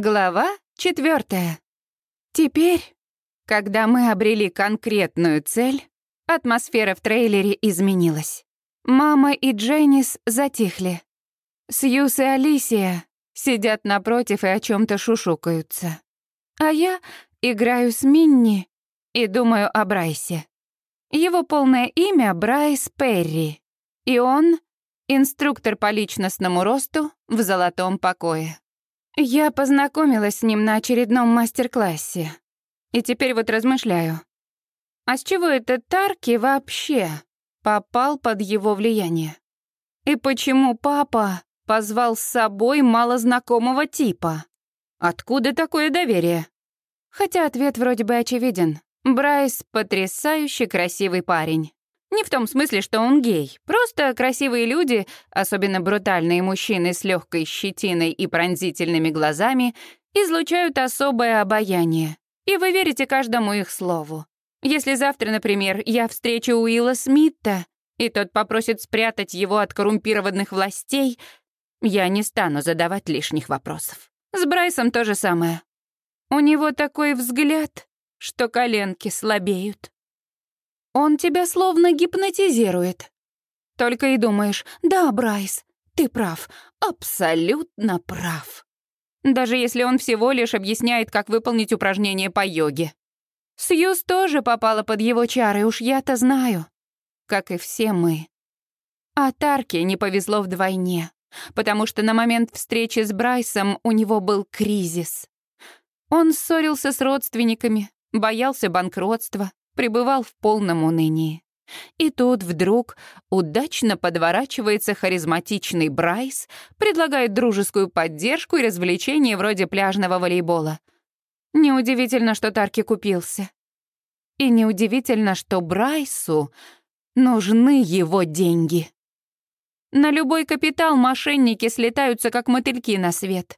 Глава четвертая. Теперь, когда мы обрели конкретную цель, атмосфера в трейлере изменилась. Мама и Дженнис затихли. Сьюз и Алисия сидят напротив и о чем то шушукаются. А я играю с Минни и думаю о Брайсе. Его полное имя — Брайс Перри, и он — инструктор по личностному росту в золотом покое. Я познакомилась с ним на очередном мастер-классе. И теперь вот размышляю. А с чего этот Тарки вообще попал под его влияние? И почему папа позвал с собой малознакомого типа? Откуда такое доверие? Хотя ответ вроде бы очевиден. Брайс — потрясающе красивый парень. Не в том смысле, что он гей. Просто красивые люди, особенно брутальные мужчины с легкой щетиной и пронзительными глазами, излучают особое обаяние. И вы верите каждому их слову. Если завтра, например, я встречу Уилла Смита, и тот попросит спрятать его от коррумпированных властей, я не стану задавать лишних вопросов. С Брайсом то же самое. У него такой взгляд, что коленки слабеют. Он тебя словно гипнотизирует. Только и думаешь, да, Брайс, ты прав, абсолютно прав. Даже если он всего лишь объясняет, как выполнить упражнение по йоге. Сьюз тоже попала под его чары, уж я-то знаю. Как и все мы. А Тарке не повезло вдвойне, потому что на момент встречи с Брайсом у него был кризис. Он ссорился с родственниками, боялся банкротства, пребывал в полном унынии. И тут вдруг удачно подворачивается харизматичный Брайс, предлагает дружескую поддержку и развлечения вроде пляжного волейбола. Неудивительно, что Тарки купился. И неудивительно, что Брайсу нужны его деньги. На любой капитал мошенники слетаются, как мотыльки на свет.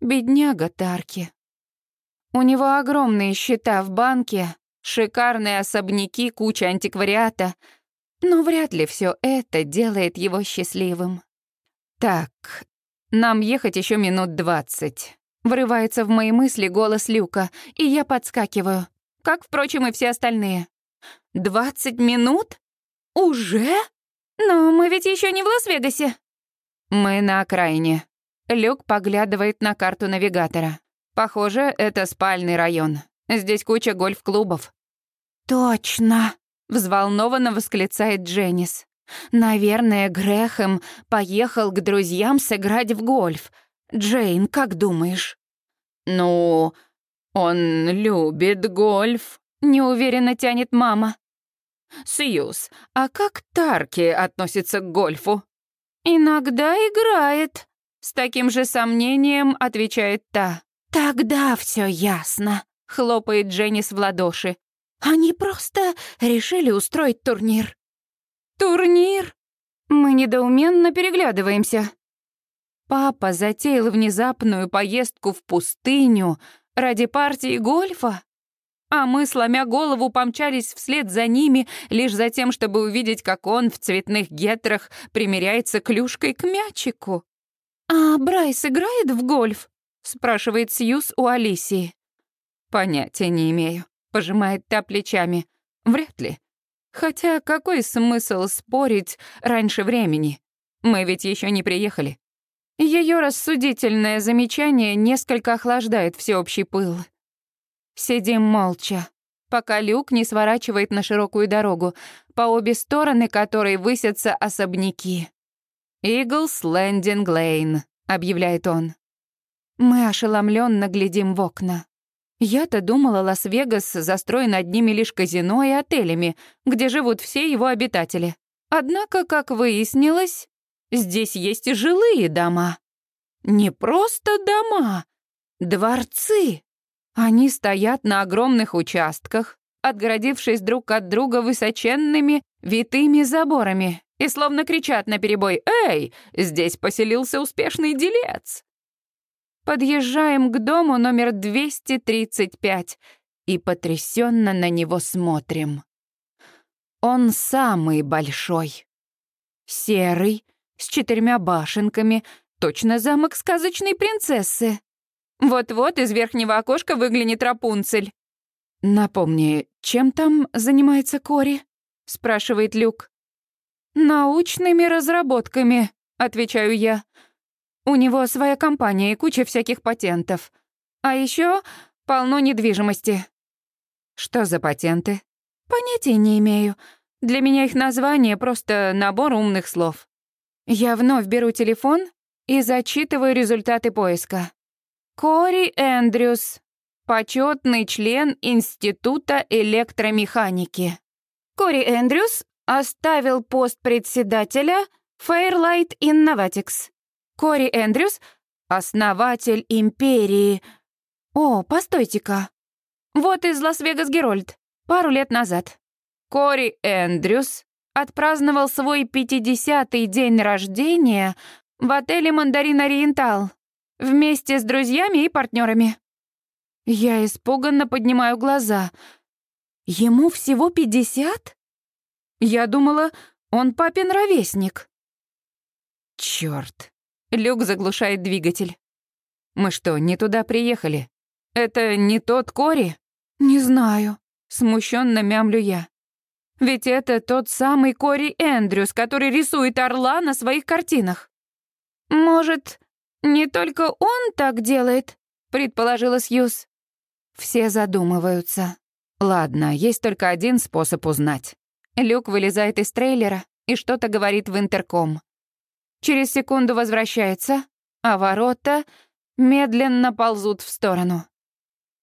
Бедняга Тарки. У него огромные счета в банке, шикарные особняки, куча антиквариата. Но вряд ли все это делает его счастливым. Так, нам ехать еще минут двадцать. Врывается в мои мысли голос Люка, и я подскакиваю. Как, впрочем, и все остальные. «Двадцать минут? Уже? Но мы ведь еще не в Лас-Вегасе». Мы на окраине. Люк поглядывает на карту навигатора. Похоже, это спальный район. Здесь куча гольф-клубов. «Точно!» — взволнованно восклицает Дженнис. «Наверное, Грэхэм поехал к друзьям сыграть в гольф. Джейн, как думаешь?» «Ну, он любит гольф», — неуверенно тянет мама. «Сьюз, а как Тарки относится к гольфу?» «Иногда играет», — с таким же сомнением отвечает та. «Тогда все ясно», — хлопает Дженнис в ладоши. Они просто решили устроить турнир. Турнир? Мы недоуменно переглядываемся. Папа затеял внезапную поездку в пустыню ради партии гольфа, а мы, сломя голову, помчались вслед за ними лишь за тем, чтобы увидеть, как он в цветных гетрах примеряется клюшкой к мячику. «А Брайс играет в гольф?» — спрашивает Сьюз у Алисии. «Понятия не имею», Пожимает та плечами. Вряд ли. Хотя какой смысл спорить раньше времени? Мы ведь еще не приехали. Ее рассудительное замечание несколько охлаждает всеобщий пыл. Сидим молча, пока люк не сворачивает на широкую дорогу, по обе стороны которой высятся особняки. «Иглс Лендинг Лейн», — объявляет он. Мы ошеломленно глядим в окна. Я-то думала, Лас-Вегас застроен одними лишь казино и отелями, где живут все его обитатели. Однако, как выяснилось, здесь есть и жилые дома. Не просто дома, дворцы. Они стоят на огромных участках, отгородившись друг от друга высоченными витыми заборами, и словно кричат наперебой «Эй, здесь поселился успешный делец!» Подъезжаем к дому номер 235 и потрясенно на него смотрим. Он самый большой. Серый, с четырьмя башенками, точно замок сказочной принцессы. Вот-вот из верхнего окошка выглянет Рапунцель. «Напомни, чем там занимается Кори?» — спрашивает Люк. «Научными разработками», — отвечаю я. «У него своя компания и куча всяких патентов. А еще полно недвижимости». «Что за патенты?» «Понятия не имею. Для меня их название просто набор умных слов». Я вновь беру телефон и зачитываю результаты поиска. Кори Эндрюс, почетный член Института электромеханики. Кори Эндрюс оставил пост председателя Fairlight Innovatics. Кори Эндрюс — основатель империи. О, постойте-ка. Вот из Лас-Вегас Герольд, пару лет назад. Кори Эндрюс отпраздновал свой 50-й день рождения в отеле «Мандарин Ориентал» вместе с друзьями и партнерами. Я испуганно поднимаю глаза. Ему всего 50? Я думала, он папин ровесник. Чёрт. Люк заглушает двигатель. Мы что, не туда приехали? Это не тот Кори? Не знаю. Смущенно мямлю я. Ведь это тот самый Кори Эндрюс, который рисует орла на своих картинах. Может, не только он так делает, предположила Сьюз. Все задумываются. Ладно, есть только один способ узнать. Люк вылезает из трейлера и что-то говорит в интерком. Через секунду возвращается, а ворота медленно ползут в сторону.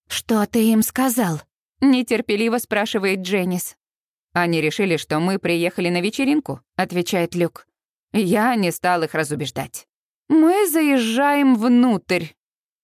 «Что ты им сказал?» — нетерпеливо спрашивает Дженнис. «Они решили, что мы приехали на вечеринку», — отвечает Люк. Я не стал их разубеждать. Мы заезжаем внутрь,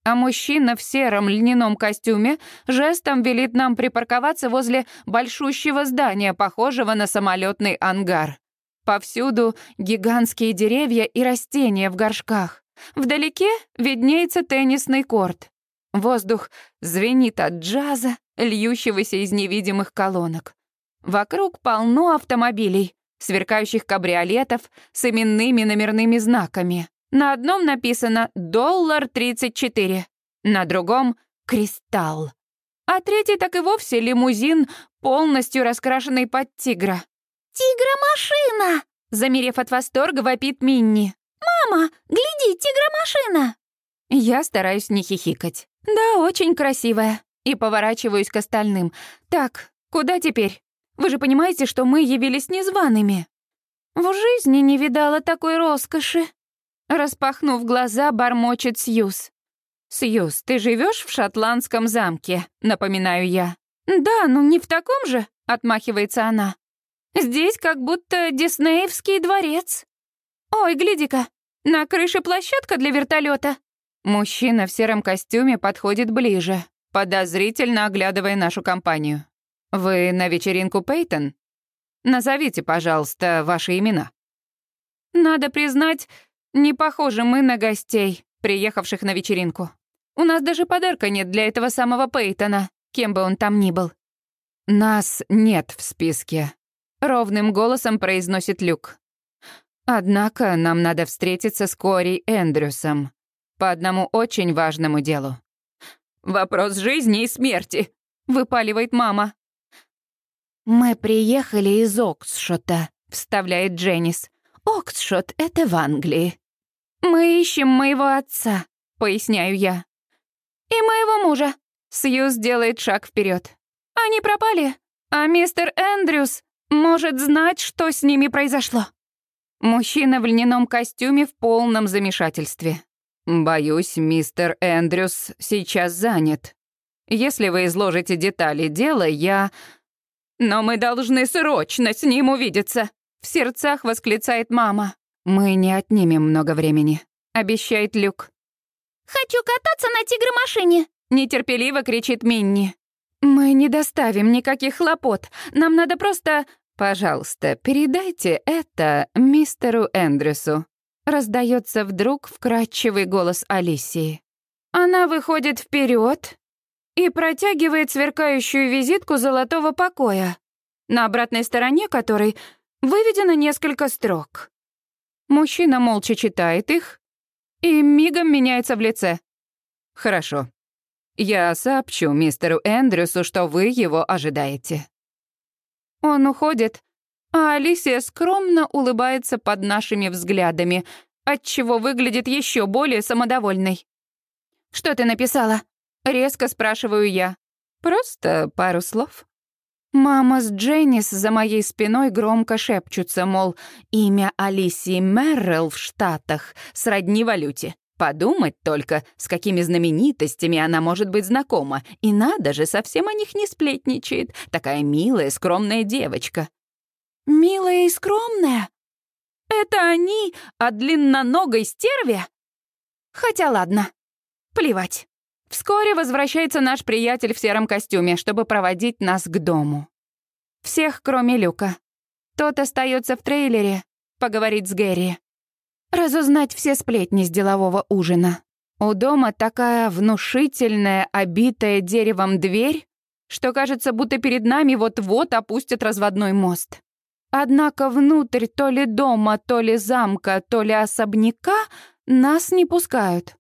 а мужчина в сером льняном костюме жестом велит нам припарковаться возле большущего здания, похожего на самолетный ангар. Повсюду гигантские деревья и растения в горшках. Вдалеке виднеется теннисный корт. Воздух звенит от джаза, льющегося из невидимых колонок. Вокруг полно автомобилей, сверкающих кабриолетов с именными номерными знаками. На одном написано «Доллар 34», на другом «Кристалл». А третий так и вовсе лимузин, полностью раскрашенный под тигра. «Тигра-машина!» Замерев от восторга, вопит Минни. «Мама, гляди, тигра-машина!» Я стараюсь не хихикать. «Да, очень красивая». И поворачиваюсь к остальным. «Так, куда теперь?» Вы же понимаете, что мы явились незваными. В жизни не видала такой роскоши. Распахнув глаза, бормочет Сьюз. «Сьюз, ты живешь в шотландском замке?» — напоминаю я. «Да, но не в таком же», — отмахивается она. «Здесь как будто диснеевский дворец. Ой, гляди-ка, на крыше площадка для вертолета. Мужчина в сером костюме подходит ближе, подозрительно оглядывая нашу компанию. «Вы на вечеринку Пейтон? Назовите, пожалуйста, ваши имена». Надо признать, не похожи мы на гостей, приехавших на вечеринку. У нас даже подарка нет для этого самого Пейтона, кем бы он там ни был. «Нас нет в списке», — ровным голосом произносит Люк. «Однако нам надо встретиться с Кори Эндрюсом по одному очень важному делу». «Вопрос жизни и смерти», — выпаливает мама. «Мы приехали из Оксшота», — вставляет Дженнис. «Оксшот — это в Англии». «Мы ищем моего отца», — поясняю я. «И моего мужа», — Сьюз делает шаг вперед. «Они пропали, а мистер Эндрюс может знать, что с ними произошло». Мужчина в льняном костюме в полном замешательстве. «Боюсь, мистер Эндрюс сейчас занят. Если вы изложите детали дела, я...» «Но мы должны срочно с ним увидеться!» В сердцах восклицает мама. «Мы не отнимем много времени», — обещает Люк. «Хочу кататься на тигромашине!» — нетерпеливо кричит Минни. «Мы не доставим никаких хлопот. Нам надо просто...» «Пожалуйста, передайте это мистеру Эндрюсу», — раздается вдруг вкрадчивый голос Алисии. Она выходит вперед, и протягивает сверкающую визитку золотого покоя, на обратной стороне которой выведено несколько строк. Мужчина молча читает их и мигом меняется в лице. Хорошо. Я сообщу мистеру Эндрюсу, что вы его ожидаете. Он уходит, а Алисия скромно улыбается под нашими взглядами, отчего выглядит еще более самодовольной. «Что ты написала?» — резко спрашиваю я. «Просто пару слов». Мама с Дженнис за моей спиной громко шепчутся, мол, имя Алисии Меррелл в Штатах сродни валюте. Подумать только, с какими знаменитостями она может быть знакома. И надо же, совсем о них не сплетничает. Такая милая, скромная девочка. «Милая и скромная? Это они о длинноногой стерве?» Хотя ладно, плевать. Вскоре возвращается наш приятель в сером костюме, чтобы проводить нас к дому. Всех, кроме Люка. Тот остается в трейлере поговорить с Гэри. Разузнать все сплетни с делового ужина. У дома такая внушительная, обитая деревом дверь, что кажется, будто перед нами вот-вот опустят разводной мост. Однако внутрь то ли дома, то ли замка, то ли особняка нас не пускают,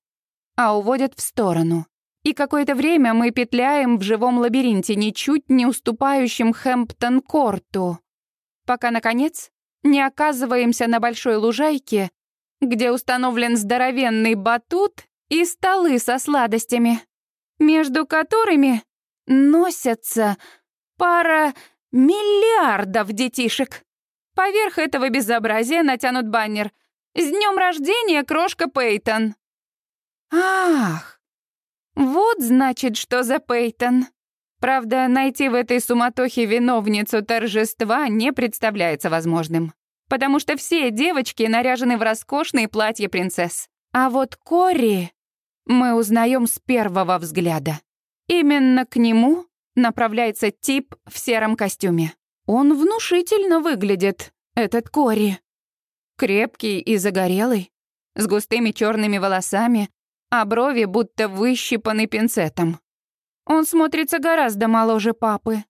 а уводят в сторону. И какое-то время мы петляем в живом лабиринте, ничуть не уступающем Хэмптон-корту, пока, наконец, не оказываемся на большой лужайке, где установлен здоровенный батут и столы со сладостями, между которыми носятся пара миллиардов детишек. Поверх этого безобразия натянут баннер «С днем рождения, крошка Пейтон!» Ах, вот значит, что за Пейтон. Правда, найти в этой суматохе виновницу торжества не представляется возможным. Потому что все девочки наряжены в роскошные платья принцесс. А вот Кори мы узнаем с первого взгляда. Именно к нему направляется тип в сером костюме. Он внушительно выглядит, этот Кори. Крепкий и загорелый, с густыми черными волосами, а брови будто выщипаны пинцетом. Он смотрится гораздо моложе папы.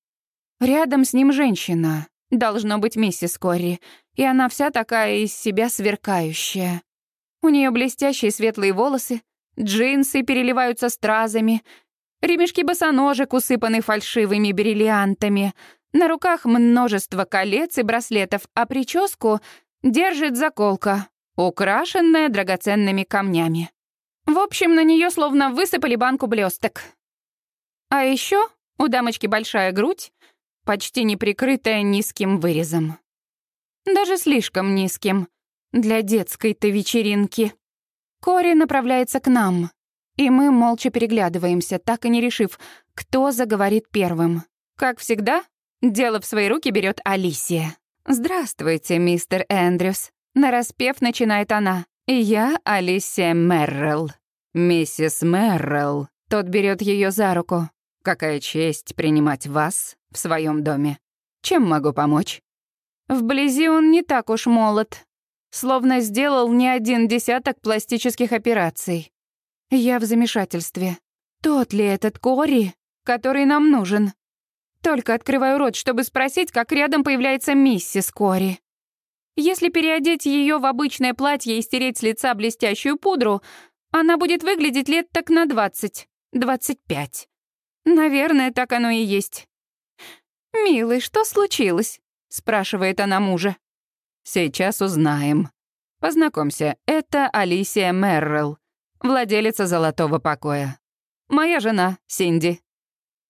Рядом с ним женщина, должно быть миссис Корри, и она вся такая из себя сверкающая. У нее блестящие светлые волосы, джинсы переливаются стразами, ремешки босоножек усыпаны фальшивыми бриллиантами, на руках множество колец и браслетов, а прическу держит заколка, украшенная драгоценными камнями. В общем, на нее словно высыпали банку блесток. А еще у дамочки большая грудь, почти не прикрытая низким вырезом. Даже слишком низким для детской-то вечеринки. Кори направляется к нам, и мы молча переглядываемся, так и не решив, кто заговорит первым. Как всегда, дело в свои руки берет Алисия. «Здравствуйте, мистер Эндрюс», — нараспев начинает она. «Я Алисия Меррелл». «Миссис Меррелл». Тот берет ее за руку. «Какая честь принимать вас в своем доме. Чем могу помочь?» Вблизи он не так уж молод. Словно сделал не один десяток пластических операций. Я в замешательстве. Тот ли этот Кори, который нам нужен? Только открываю рот, чтобы спросить, как рядом появляется миссис Кори. Если переодеть ее в обычное платье и стереть с лица блестящую пудру, она будет выглядеть лет так на двадцать, двадцать пять. Наверное, так оно и есть. «Милый, что случилось?» — спрашивает она мужа. «Сейчас узнаем. Познакомься, это Алисия Меррелл, владелица золотого покоя. Моя жена, Синди».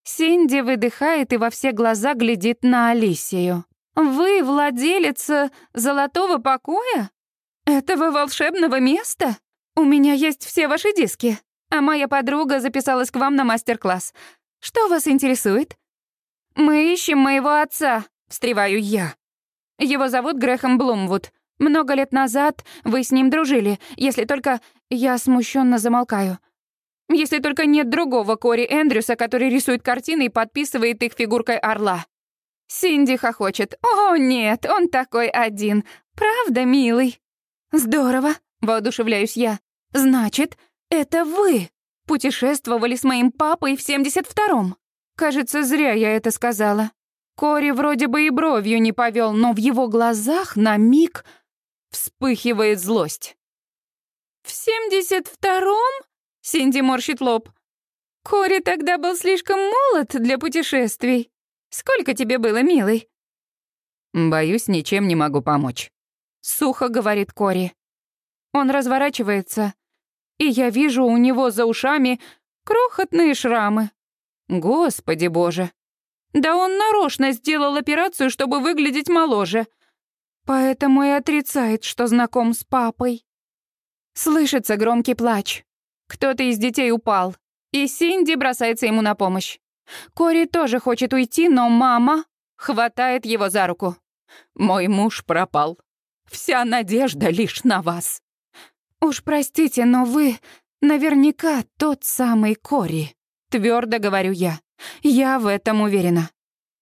Синди выдыхает и во все глаза глядит на Алисию. «Вы владелица золотого покоя? Этого волшебного места? У меня есть все ваши диски, а моя подруга записалась к вам на мастер-класс. Что вас интересует?» «Мы ищем моего отца», — встреваю я. «Его зовут Грэхэм Блумвуд. Много лет назад вы с ним дружили, если только...» Я смущенно замолкаю. «Если только нет другого Кори Эндрюса, который рисует картины и подписывает их фигуркой орла». Синди хохочет. «О, нет, он такой один. Правда, милый?» «Здорово», — воодушевляюсь я. «Значит, это вы путешествовали с моим папой в 72-м?» Кажется, зря я это сказала. Кори вроде бы и бровью не повел, но в его глазах на миг вспыхивает злость. «В 72-м?» Синди морщит лоб. Кори тогда был слишком молод для путешествий. Сколько тебе было, милый? Боюсь, ничем не могу помочь. Сухо говорит Кори. Он разворачивается, и я вижу у него за ушами крохотные шрамы. Господи боже. Да он нарочно сделал операцию, чтобы выглядеть моложе. Поэтому и отрицает, что знаком с папой. Слышится громкий плач. Кто-то из детей упал, и Синди бросается ему на помощь. Кори тоже хочет уйти, но мама хватает его за руку. «Мой муж пропал. Вся надежда лишь на вас». «Уж простите, но вы наверняка тот самый Кори», — твердо говорю я. «Я в этом уверена.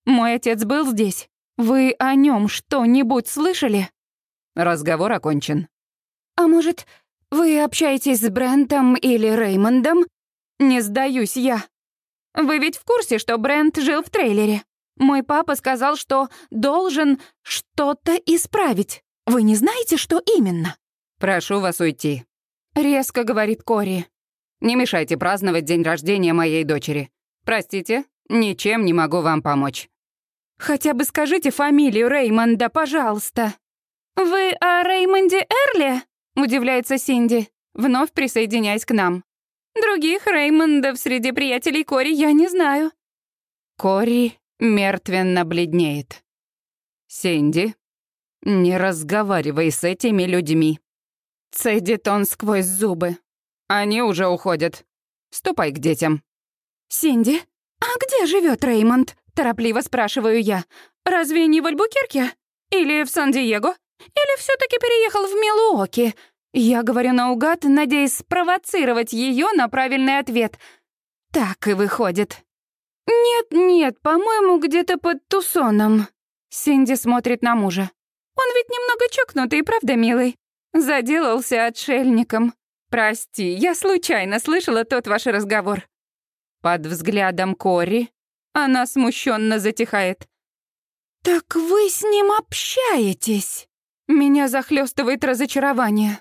Мой отец был здесь. Вы о нем что-нибудь слышали?» Разговор окончен. «А может, вы общаетесь с Брентом или Реймондом?» «Не сдаюсь я. Вы ведь в курсе, что Брент жил в трейлере? Мой папа сказал, что должен что-то исправить. Вы не знаете, что именно?» «Прошу вас уйти», — резко говорит Кори. «Не мешайте праздновать день рождения моей дочери. Простите, ничем не могу вам помочь». «Хотя бы скажите фамилию Реймонда, пожалуйста». «Вы о Реймонде Эрли?» — удивляется Синди, вновь присоединяясь к нам. «Других Реймондов среди приятелей Кори я не знаю». Кори мертвенно бледнеет. «Синди, не разговаривай с этими людьми». Цедит он сквозь зубы. «Они уже уходят. Ступай к детям». «Синди, а где живет Реймонд?» Торопливо спрашиваю я. «Разве не в Альбукерке? Или в Сан-Диего? Или все таки переехал в Милуоки?» Я говорю наугад, надеясь спровоцировать ее на правильный ответ. Так и выходит. «Нет-нет, по-моему, где-то под Тусоном». Синди смотрит на мужа. «Он ведь немного чокнутый, правда, милый? Заделался отшельником. Прости, я случайно слышала тот ваш разговор». Под взглядом Кори она смущенно затихает. «Так вы с ним общаетесь?» Меня захлестывает разочарование.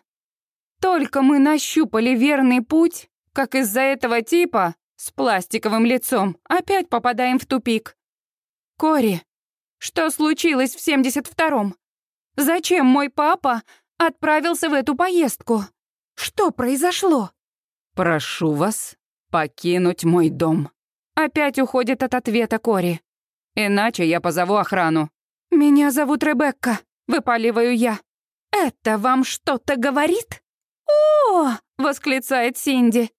Только мы нащупали верный путь, как из-за этого типа с пластиковым лицом опять попадаем в тупик. Кори, что случилось в 72-м? Зачем мой папа отправился в эту поездку? Что произошло? Прошу вас покинуть мой дом. Опять уходит от ответа Кори. Иначе я позову охрану. Меня зовут Ребекка, выпаливаю я. Это вам что-то говорит? О! восклицает Синди.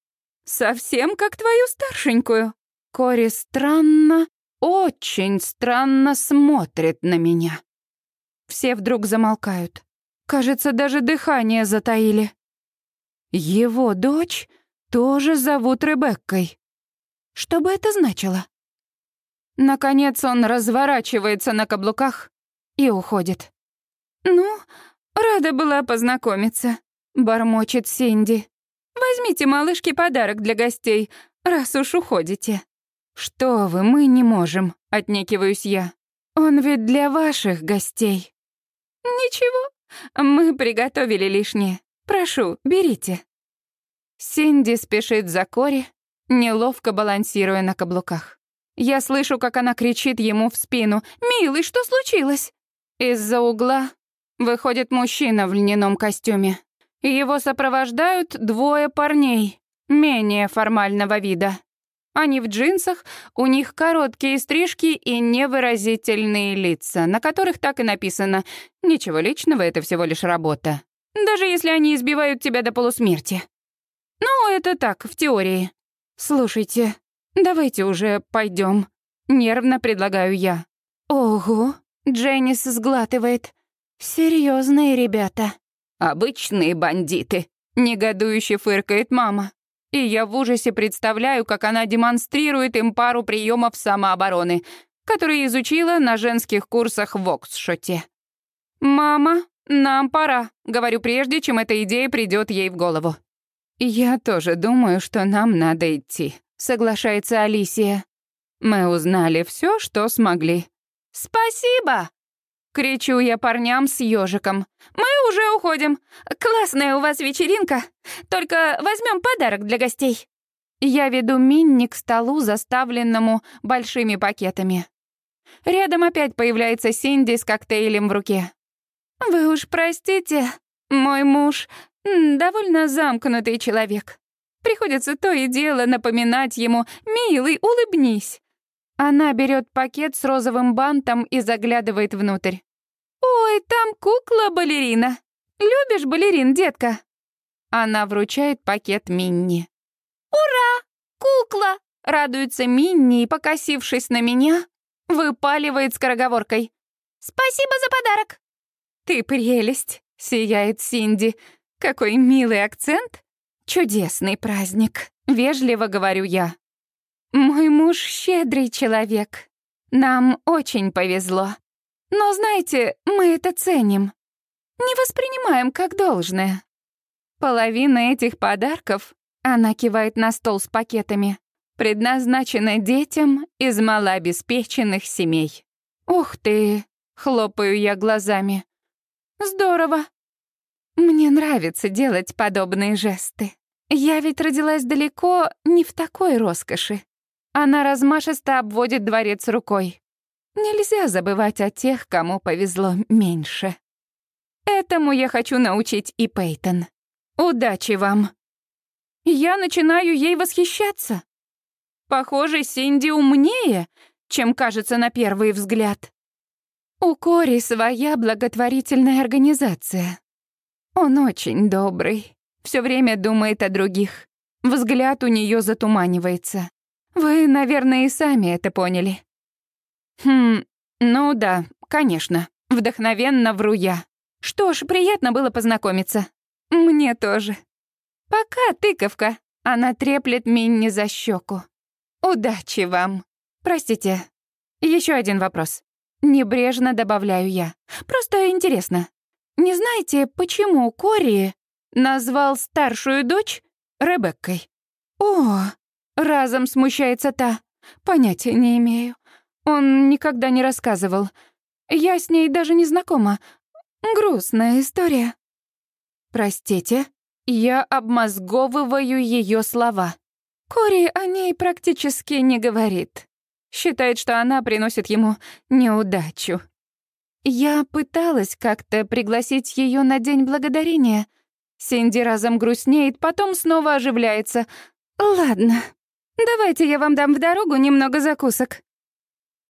Совсем как твою старшенькую. Кори странно, очень странно смотрит на меня. Все вдруг замолкают. Кажется, даже дыхание затаили. Его дочь тоже зовут Ребеккой. Что бы это значило? Наконец он разворачивается на каблуках и уходит. «Ну, рада была познакомиться», — бормочет Синди. «Возьмите малышке подарок для гостей, раз уж уходите». «Что вы, мы не можем», — отнекиваюсь я. «Он ведь для ваших гостей». «Ничего, мы приготовили лишнее. Прошу, берите». Синди спешит за Кори, неловко балансируя на каблуках. Я слышу, как она кричит ему в спину. «Милый, что случилось?» Из-за угла выходит мужчина в льняном костюме. Его сопровождают двое парней, менее формального вида. Они в джинсах, у них короткие стрижки и невыразительные лица, на которых так и написано «Ничего личного, это всего лишь работа». Даже если они избивают тебя до полусмерти. Ну, это так, в теории. «Слушайте, давайте уже пойдем. нервно предлагаю я. «Ого!» — Дженнис сглатывает. Серьезные ребята». «Обычные бандиты», — негодующе фыркает мама. И я в ужасе представляю, как она демонстрирует им пару приемов самообороны, которые изучила на женских курсах в Оксшоте. «Мама, нам пора», — говорю прежде, чем эта идея придет ей в голову. «Я тоже думаю, что нам надо идти», — соглашается Алисия. «Мы узнали все, что смогли». «Спасибо!» Кричу я парням с ежиком. «Мы уже уходим. Классная у вас вечеринка. Только возьмем подарок для гостей». Я веду Минни к столу, заставленному большими пакетами. Рядом опять появляется Синди с коктейлем в руке. «Вы уж простите, мой муж довольно замкнутый человек. Приходится то и дело напоминать ему «Милый, улыбнись». Она берет пакет с розовым бантом и заглядывает внутрь. «Ой, там кукла-балерина. Любишь балерин, детка?» Она вручает пакет Минни. «Ура! Кукла!» — радуется Минни и, покосившись на меня, выпаливает скороговоркой. «Спасибо за подарок!» «Ты прелесть!» — сияет Синди. «Какой милый акцент!» «Чудесный праздник!» — вежливо говорю я. «Мой муж щедрый человек. Нам очень повезло. Но, знаете, мы это ценим. Не воспринимаем как должное. Половина этих подарков она кивает на стол с пакетами. Предназначена детям из малообеспеченных семей. «Ух ты!» — хлопаю я глазами. «Здорово!» Мне нравится делать подобные жесты. Я ведь родилась далеко не в такой роскоши. Она размашисто обводит дворец рукой. Нельзя забывать о тех, кому повезло меньше. Этому я хочу научить и Пейтон. Удачи вам! Я начинаю ей восхищаться. Похоже, Синди умнее, чем кажется на первый взгляд. У Кори своя благотворительная организация. Он очень добрый, все время думает о других. Взгляд у нее затуманивается. Вы, наверное, и сами это поняли. Хм, ну да, конечно. Вдохновенно вру я. Что ж, приятно было познакомиться. Мне тоже. «Пока, тыковка!» Она треплет Минни за щеку. «Удачи вам!» «Простите, еще один вопрос». Небрежно добавляю я. «Просто интересно. Не знаете, почему Кори назвал старшую дочь Ребеккой?» «О!» — разом смущается та. «Понятия не имею. Он никогда не рассказывал. Я с ней даже не знакома. Грустная история». «Простите?» Я обмозговываю ее слова. Кори о ней практически не говорит. Считает, что она приносит ему неудачу. Я пыталась как-то пригласить ее на День Благодарения. Синди разом грустнеет, потом снова оживляется. «Ладно, давайте я вам дам в дорогу немного закусок.